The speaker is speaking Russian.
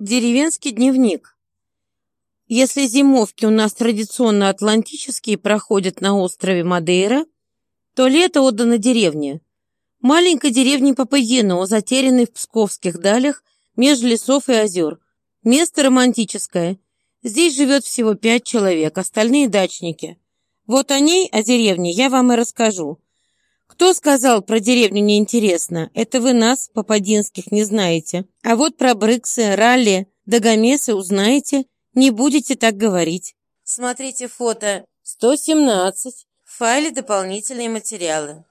Деревенский дневник. Если зимовки у нас традиционно атлантические проходят на острове Мадейра, то лето отдано деревне. Маленькой деревне Папагино, затерянной в псковских далях между лесов и озер. Место романтическое. Здесь живет всего пять человек, остальные дачники. Вот о ней, о деревне, я вам и расскажу. Кто сказал про деревню неинтересно? Это вы нас, Попадинских, не знаете. А вот про Брыксы, Ралли, Дагомесы узнаете. Не будете так говорить. Смотрите фото 117. В файле дополнительные материалы.